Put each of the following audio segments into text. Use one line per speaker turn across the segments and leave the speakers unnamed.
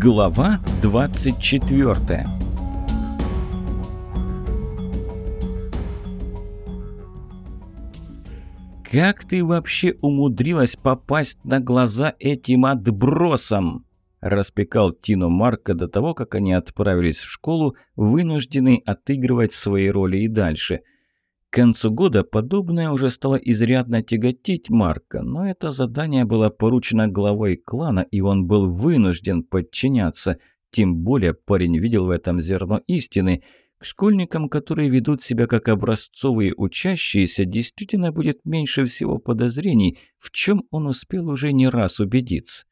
Глава 24 «Как ты вообще умудрилась попасть на глаза этим отбросам?» Распекал Тину Марка до того, как они отправились в школу, вынужденные отыгрывать свои роли и дальше – к концу года подобное уже стало изрядно тяготить Марка, но это задание было поручено главой клана, и он был вынужден подчиняться. Тем более парень видел в этом зерно истины. К школьникам, которые ведут себя как образцовые учащиеся, действительно будет меньше всего подозрений, в чем он успел уже не раз убедиться.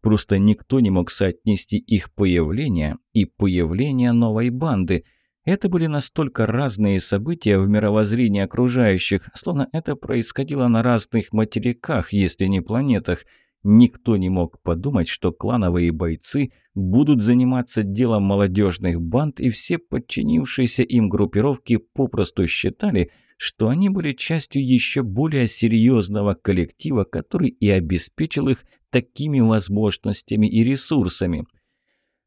Просто никто не мог соотнести их появление и появление новой банды – это были настолько разные события в мировоззрении окружающих, словно это происходило на разных материках, если не планетах. Никто не мог подумать, что клановые бойцы будут заниматься делом молодежных банд, и все подчинившиеся им группировки попросту считали, что они были частью еще более серьезного коллектива, который и обеспечил их такими возможностями и ресурсами.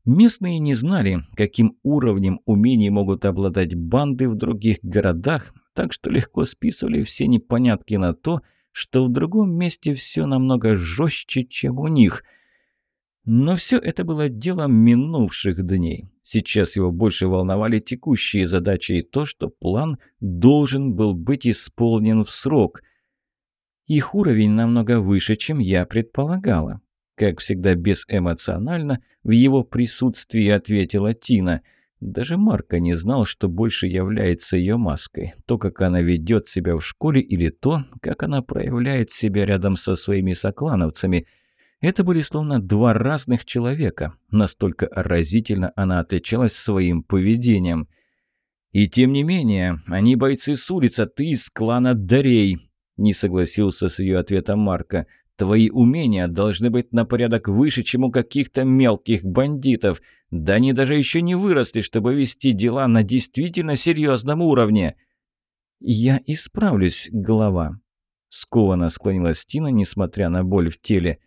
Местные не знали, каким уровнем умений могут обладать банды в других городах, так что легко списывали все непонятки на то, что в другом месте все намного жестче, чем у них. Но все это было делом минувших дней. Сейчас его больше волновали текущие задачи и то, что план должен был быть исполнен в срок. Их уровень намного выше, чем я предполагала. Как всегда безэмоционально, в его присутствии ответила Тина. Даже Марка не знал, что больше является ее маской. То, как она ведет себя в школе, или то, как она проявляет себя рядом со своими соклановцами. Это были словно два разных человека. Настолько разительно она отличалась своим поведением. «И тем не менее, они бойцы с улицы, а ты из клана Дарей», — не согласился с ее ответом Марка. Твои умения должны быть на порядок выше, чем у каких-то мелких бандитов. Да они даже еще не выросли, чтобы вести дела на действительно серьезном уровне». «Я исправлюсь, голова», — скованно склонилась Тина, несмотря на боль в теле.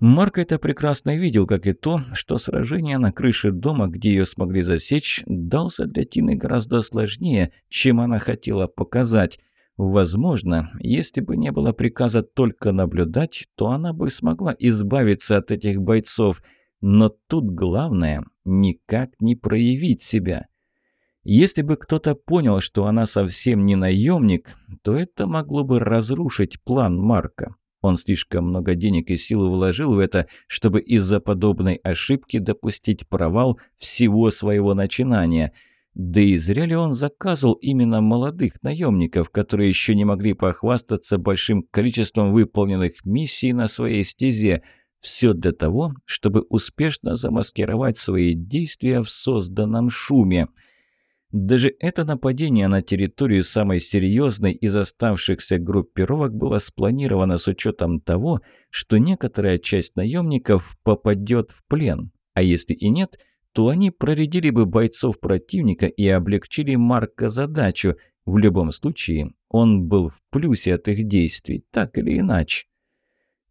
Марк это прекрасно видел, как и то, что сражение на крыше дома, где ее смогли засечь, дался для Тины гораздо сложнее, чем она хотела показать. Возможно, если бы не было приказа только наблюдать, то она бы смогла избавиться от этих бойцов. Но тут главное – никак не проявить себя. Если бы кто-то понял, что она совсем не наемник, то это могло бы разрушить план Марка. Он слишком много денег и сил вложил в это, чтобы из-за подобной ошибки допустить провал всего своего начинания – да и зря ли он заказывал именно молодых наемников, которые еще не могли похвастаться большим количеством выполненных миссий на своей стезе. Все для того, чтобы успешно замаскировать свои действия в созданном шуме. Даже это нападение на территорию самой серьезной из оставшихся группировок было спланировано с учетом того, что некоторая часть наемников попадет в плен, а если и нет – то они проредили бы бойцов противника и облегчили Марка задачу. В любом случае, он был в плюсе от их действий, так или иначе.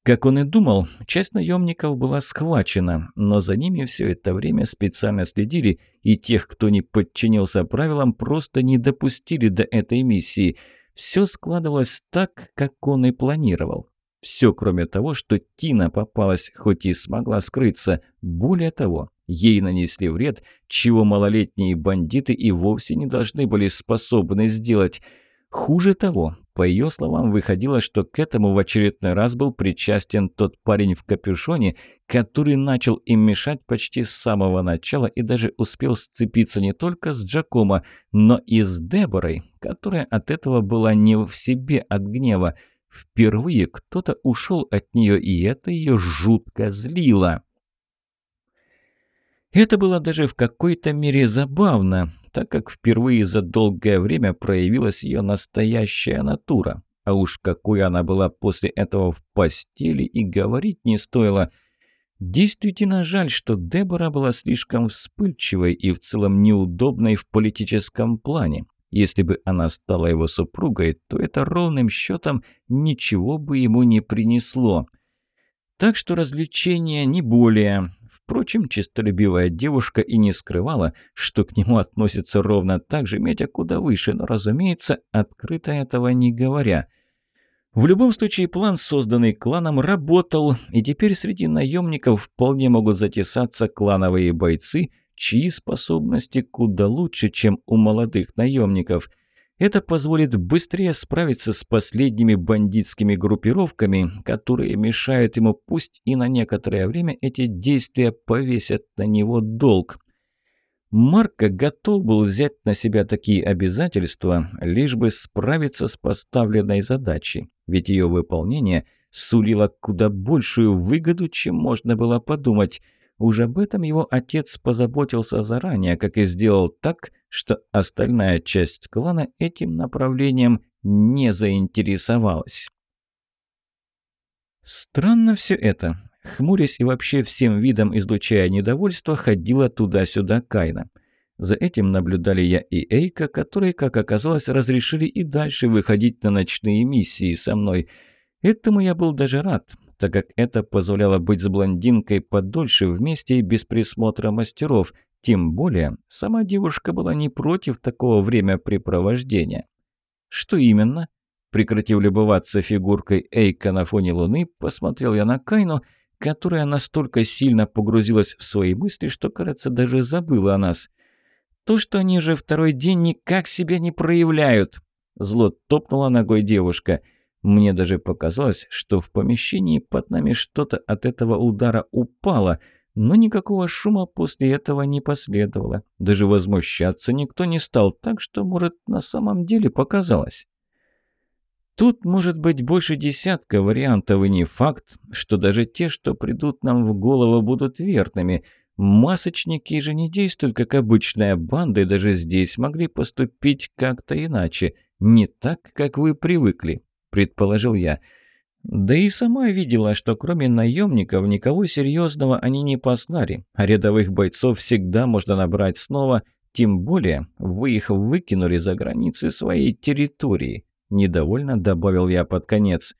Как он и думал, часть наемников была схвачена, но за ними все это время специально следили, и тех, кто не подчинился правилам, просто не допустили до этой миссии. Все складывалось так, как он и планировал. Все, кроме того, что Тина попалась, хоть и смогла скрыться. Более того, Ей нанесли вред, чего малолетние бандиты и вовсе не должны были способны сделать. Хуже того, по ее словам, выходило, что к этому в очередной раз был причастен тот парень в капюшоне, который начал им мешать почти с самого начала и даже успел сцепиться не только с Джакомо, но и с Деборой, которая от этого была не в себе от гнева. Впервые кто-то ушел от нее, и это ее жутко злило. Это было даже в какой-то мере забавно, так как впервые за долгое время проявилась ее настоящая натура. А уж какой она была после этого в постели и говорить не стоило. Действительно жаль, что Дебора была слишком вспыльчивой и в целом неудобной в политическом плане. Если бы она стала его супругой, то это ровным счетом ничего бы ему не принесло. Так что развлечения не более Впрочем, честолюбивая девушка и не скрывала, что к нему относится ровно так же, метя куда выше, но, разумеется, открыто этого не говоря. В любом случае, план, созданный кланом, работал, и теперь среди наемников вполне могут затесаться клановые бойцы, чьи способности куда лучше, чем у молодых наемников. Это позволит быстрее справиться с последними бандитскими группировками, которые мешают ему, пусть и на некоторое время эти действия повесят на него долг. Марко готов был взять на себя такие обязательства, лишь бы справиться с поставленной задачей, ведь ее выполнение сулило куда большую выгоду, чем можно было подумать – Уж об этом его отец позаботился заранее, как и сделал так, что остальная часть клана этим направлением не заинтересовалась. Странно все это. Хмурясь и вообще всем видом излучая недовольство, ходила туда-сюда Кайна. За этим наблюдали я и Эйка, которые, как оказалось, разрешили и дальше выходить на ночные миссии со мной. Этому я был даже рад, так как это позволяло быть с блондинкой подольше вместе и без присмотра мастеров, тем более сама девушка была не против такого времяпрепровождения. «Что именно?» Прекратив любоваться фигуркой Эйка на фоне луны, посмотрел я на Кайну, которая настолько сильно погрузилась в свои мысли, что, кажется, даже забыла о нас. «То, что они же второй день никак себя не проявляют!» Зло топнула ногой девушка – мне даже показалось, что в помещении под нами что-то от этого удара упало, но никакого шума после этого не последовало. Даже возмущаться никто не стал, так что, может, на самом деле показалось. Тут может быть больше десятка вариантов, и не факт, что даже те, что придут нам в голову, будут верными. Масочники же не действуют как обычная банда, и даже здесь могли поступить как-то иначе, не так, как вы привыкли. – предположил я. Да и сама видела, что кроме наемников никого серьезного они не послали, а рядовых бойцов всегда можно набрать снова, тем более вы их выкинули за границы своей территории, недовольно добавил я под конец.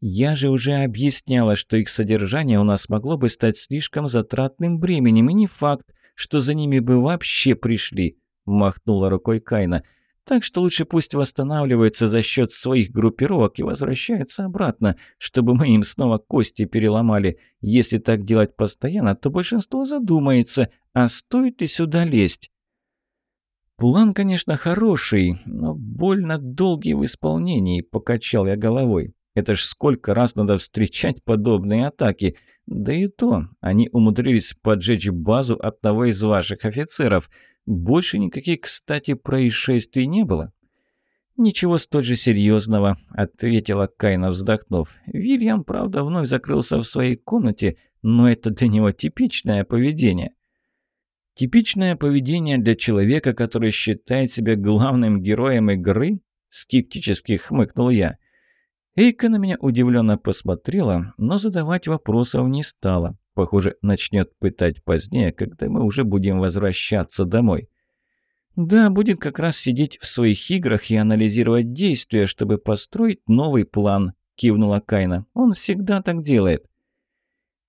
Я же уже объясняла, что их содержание у нас могло бы стать слишком затратным бременем, и не факт, что за ними бы вообще пришли, махнула рукой Кайна. Так что лучше пусть восстанавливается за счет своих группировок и возвращается обратно, чтобы мы им снова кости переломали. Если так делать постоянно, то большинство задумается, а стоит ли сюда лезть? План, конечно, хороший, но больно долгий в исполнении, покачал я головой. Это ж сколько раз надо встречать подобные атаки. Да и то, они умудрились поджечь базу одного из ваших офицеров – больше никаких, кстати, происшествий не было. «Ничего столь же серьезного», — ответила Кайна, вздохнув. «Вильям, правда, вновь закрылся в своей комнате, но это для него типичное поведение». «Типичное поведение для человека, который считает себя главным героем игры?» — скептически хмыкнул я. Эйка на меня удивленно посмотрела, но задавать вопросов не стала. Похоже, начнет пытать позднее, когда мы уже будем возвращаться домой. Да, будет как раз сидеть в своих играх и анализировать действия, чтобы построить новый план, кивнула Кайна. Он всегда так делает.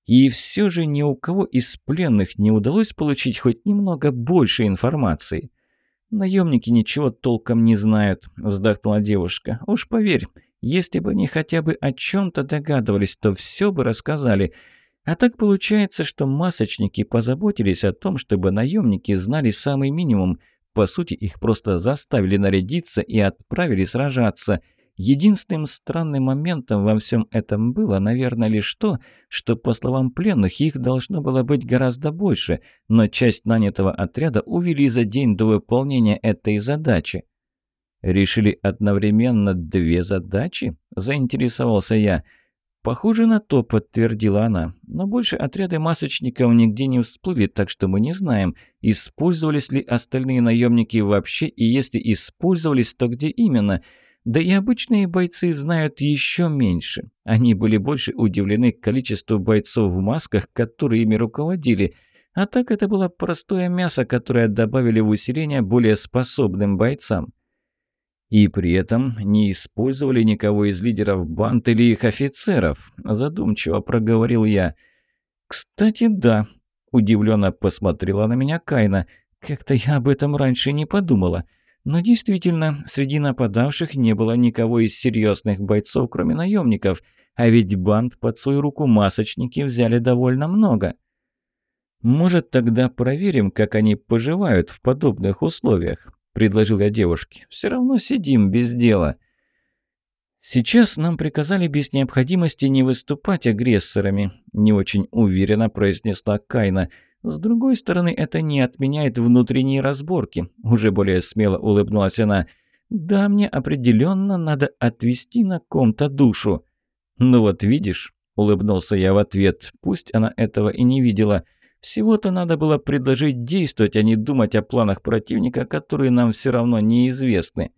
И все же ни у кого из пленных не удалось получить хоть немного больше информации. «Наемники ничего толком не знают», — вздохнула девушка. «Уж поверь, если бы они хотя бы о чем-то догадывались, то все бы рассказали. А так получается, что масочники позаботились о том, чтобы наемники знали самый минимум. По сути, их просто заставили нарядиться и отправили сражаться. Единственным странным моментом во всем этом было, наверное, лишь то, что, по словам пленных, их должно было быть гораздо больше, но часть нанятого отряда увели за день до выполнения этой задачи. «Решили одновременно две задачи?» – заинтересовался я – «Похоже на то», — подтвердила она. «Но больше отряды масочников нигде не всплыли, так что мы не знаем, использовались ли остальные наемники вообще, и если использовались, то где именно. Да и обычные бойцы знают еще меньше. Они были больше удивлены количеству бойцов в масках, которые ими руководили. А так это было простое мясо, которое добавили в усиление более способным бойцам». И при этом не использовали никого из лидеров банд или их офицеров, задумчиво проговорил я. Кстати, да. Удивленно посмотрела на меня Кайна. «Как-то я об этом раньше не подумала». Но действительно, среди нападавших не было никого из серьезных бойцов, кроме наемников, а ведь банд под свою руку масочники взяли довольно много. «Может, тогда проверим, как они поживают в подобных условиях?» – предложил я девушке. «Все равно сидим без дела». «Сейчас нам приказали без необходимости не выступать агрессорами», – не очень уверенно произнесла Кайна – с другой стороны, это не отменяет внутренние разборки. Уже более смело улыбнулась она. Да, мне определенно надо отвести на ком-то душу. Ну вот видишь, улыбнулся я в ответ. Пусть она этого и не видела. Всего-то надо было предложить действовать, а не думать о планах противника, которые нам все равно неизвестны.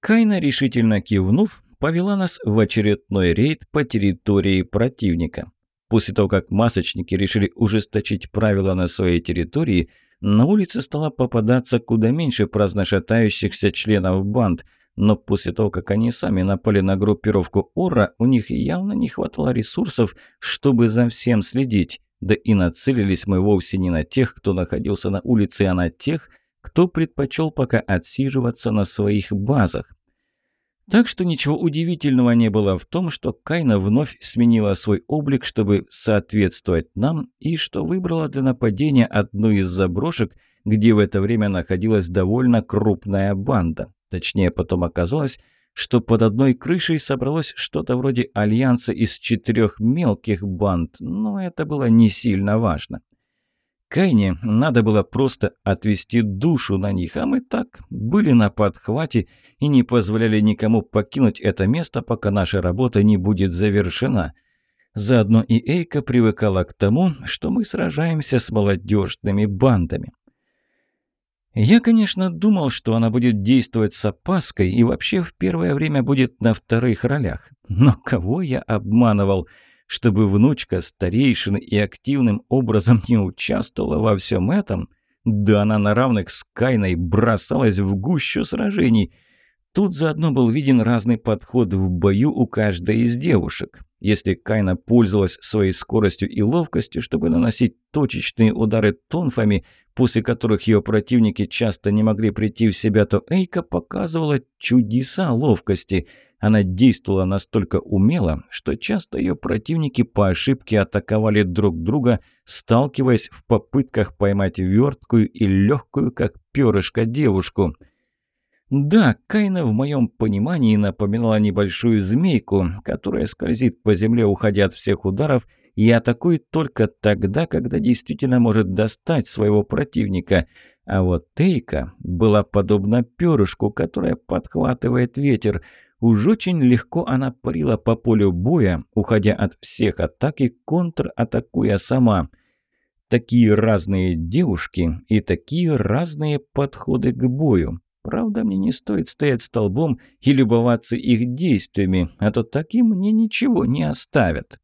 Кайна, решительно кивнув, повела нас в очередной рейд по территории противника. После того, как масочники решили ужесточить правила на своей территории, на улице стало попадаться куда меньше праздно шатающихся членов банд, но после того, как они сами напали на группировку Ора, у них явно не хватало ресурсов, чтобы за всем следить. Да и нацелились мы вовсе не на тех, кто находился на улице, а на тех, кто предпочел пока отсиживаться на своих базах. Так что ничего удивительного не было в том, что Кайна вновь сменила свой облик, чтобы соответствовать нам, и что выбрала для нападения одну из заброшек, где в это время находилась довольно крупная банда. Точнее, потом оказалось, что под одной крышей собралось что-то вроде альянса из четырех мелких банд, но это было не сильно важно. Кайне надо было просто отвести душу на них, а мы так были на подхвате и не позволяли никому покинуть это место, пока наша работа не будет завершена. Заодно и Эйка привыкала к тому, что мы сражаемся с молодежными бандами. Я, конечно, думал, что она будет действовать с опаской и вообще в первое время будет на вторых ролях. Но кого я обманывал – чтобы внучка старейшины и активным образом не участвовала во всем этом? Да она на равных с Кайной бросалась в гущу сражений. Тут заодно был виден разный подход в бою у каждой из девушек. Если Кайна пользовалась своей скоростью и ловкостью, чтобы наносить точечные удары тонфами, после которых ее противники часто не могли прийти в себя, то Эйка показывала чудеса ловкости – она действовала настолько умело, что часто ее противники по ошибке атаковали друг друга, сталкиваясь в попытках поймать верткую и легкую, как перышко, девушку. Да, Кайна в моем понимании напоминала небольшую змейку, которая скользит по земле, уходя от всех ударов, и атакует только тогда, когда действительно может достать своего противника. А вот Тейка была подобна перышку, которая подхватывает ветер – Уж очень легко она парила по полю боя, уходя от всех атак и контратакуя сама. Такие разные девушки и такие разные подходы к бою. Правда, мне не стоит стоять столбом и любоваться их действиями, а то так и мне ничего не оставят.